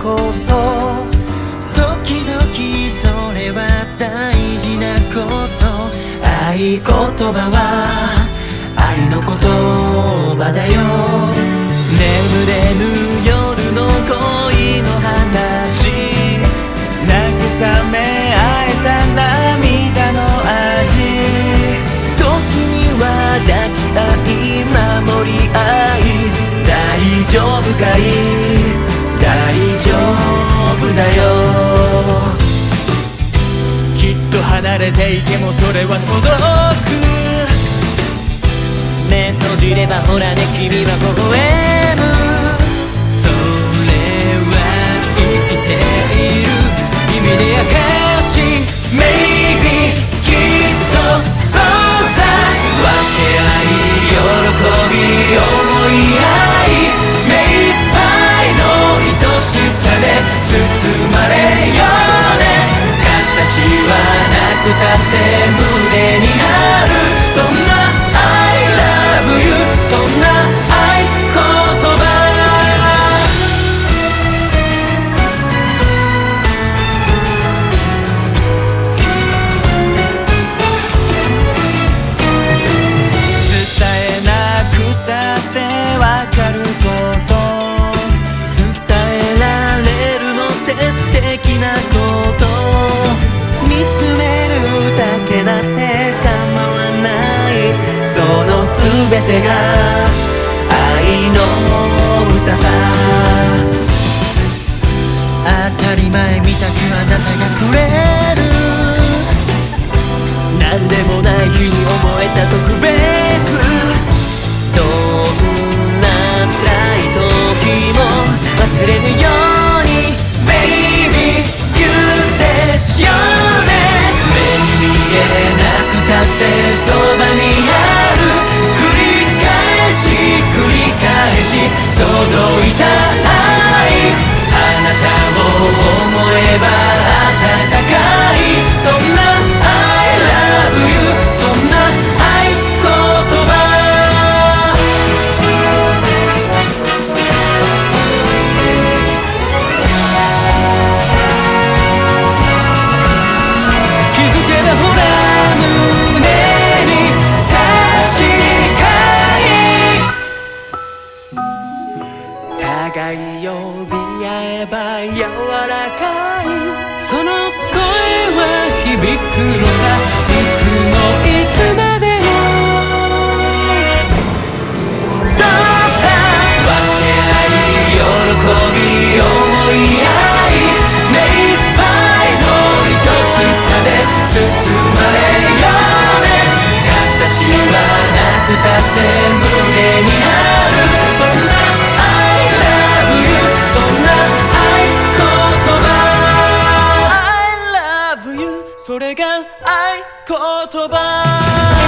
こと時々それは大事なこと合言葉は愛の言葉だよ眠れぬ夜の恋の話慰め合えた涙の味時には抱き合い守り合い大丈夫かい大丈夫だよ。きっと離れていてもそれは届く。目閉じればほらね君は微笑む。それは生きている。意味で証 Maybe きっとそうさ。分け合い喜び思い合いその全てが愛の歌さ。当たり前みたくあなたがくれる。何でもない日に思えた特別。互い呼び合えば柔らかい。その声は響くのさ。いつもいつまでも。そうさ分け合い喜び思い合い。目いっぱいの愛しさで包まれようね。形はなくたってそれが愛言葉。